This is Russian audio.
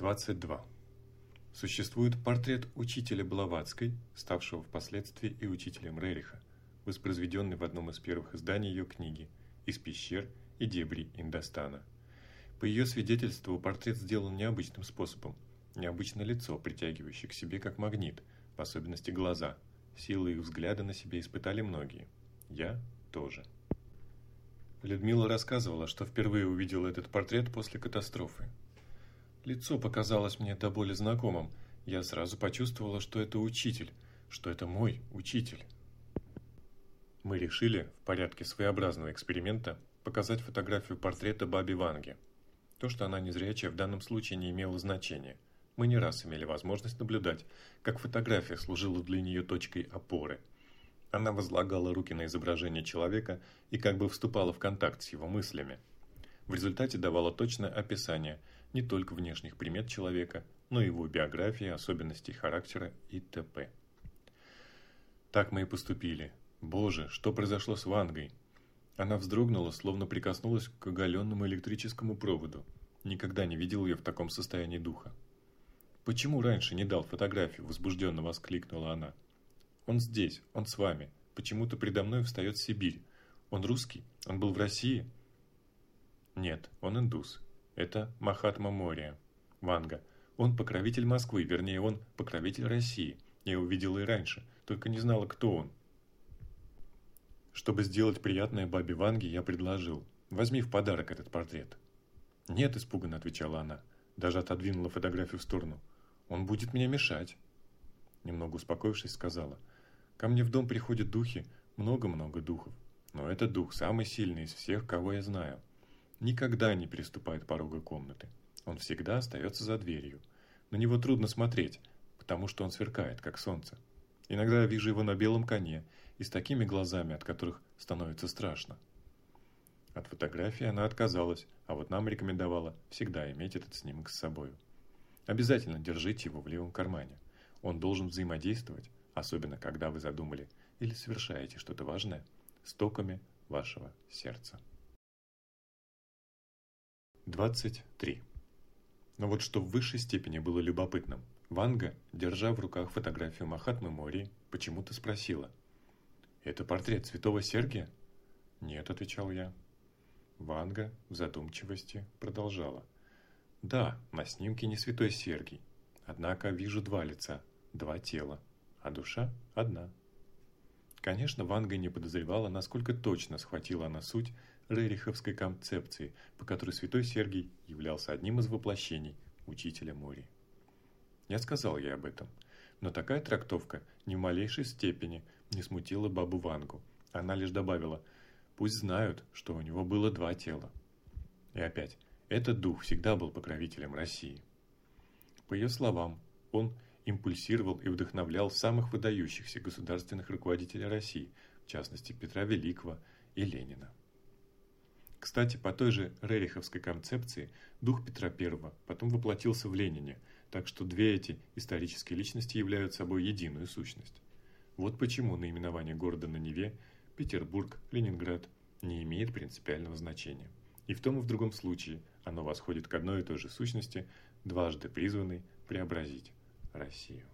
22. Существует портрет учителя Блаватской, ставшего впоследствии и учителем Рериха, воспроизведенный в одном из первых изданий ее книги «Из пещер и дебри Индостана». По ее свидетельству, портрет сделан необычным способом. Необычное лицо, притягивающее к себе как магнит, в особенности глаза. Силы их взгляда на себя испытали многие. Я тоже. Людмила рассказывала, что впервые увидела этот портрет после катастрофы, Лицо показалось мне до боли знакомым. Я сразу почувствовала, что это учитель, что это мой учитель. Мы решили, в порядке своеобразного эксперимента, показать фотографию портрета Баби Ванги. То, что она незрячая, в данном случае не имело значения. Мы не раз имели возможность наблюдать, как фотография служила для нее точкой опоры. Она возлагала руки на изображение человека и как бы вступала в контакт с его мыслями. В результате давала точное описание не только внешних примет человека, но и его биографии, особенностей характера и т.п. Так мы и поступили. Боже, что произошло с Вангой? Она вздрогнула, словно прикоснулась к оголенному электрическому проводу. Никогда не видел ее в таком состоянии духа. «Почему раньше не дал фотографию?» – возбужденно воскликнула она. «Он здесь, он с вами. Почему-то предо мной встает Сибирь. Он русский, он был в России. Нет, он индус. Это Махатма Мория. Ванга. Он покровитель Москвы, вернее, он покровитель России. Я увидела и раньше, только не знала, кто он. Чтобы сделать приятное бабе Ванге, я предложил. Возьми в подарок этот портрет. Нет, испуганно отвечала она. Даже отодвинула фотографию в сторону. Он будет мне мешать. Немного успокоившись, сказала. Ко мне в дом приходят духи, много-много духов. Но этот дух самый сильный из всех, кого я знаю никогда не переступает порога комнаты. Он всегда остается за дверью. На него трудно смотреть, потому что он сверкает, как солнце. Иногда я вижу его на белом коне и с такими глазами, от которых становится страшно. От фотографии она отказалась, а вот нам рекомендовала всегда иметь этот снимок с собой. Обязательно держите его в левом кармане. Он должен взаимодействовать, особенно когда вы задумали или совершаете что-то важное, с токами вашего сердца. 23. Но вот что в высшей степени было любопытным, Ванга, держа в руках фотографию Махатмы Мори, почему-то спросила. «Это портрет святого Сергия?» «Нет», — отвечал я. Ванга в задумчивости продолжала. «Да, на снимке не святой Сергий. Однако вижу два лица, два тела, а душа одна». Конечно, Ванга не подозревала, насколько точно схватила она суть рериховской концепции, по которой святой Сергий являлся одним из воплощений учителя Мори. Я сказал ей об этом, но такая трактовка ни в малейшей степени не смутила бабу Вангу. Она лишь добавила «пусть знают, что у него было два тела». И опять, этот дух всегда был покровителем России. По ее словам, он – импульсировал и вдохновлял самых выдающихся государственных руководителей России, в частности Петра Великого и Ленина. Кстати, по той же Рериховской концепции дух Петра I потом воплотился в Ленине, так что две эти исторические личности являются собой единую сущность. Вот почему наименование города на Неве Петербург, Ленинград не имеет принципиального значения. И в том и в другом случае оно восходит к одной и той же сущности, дважды призванной преобразить. Россию.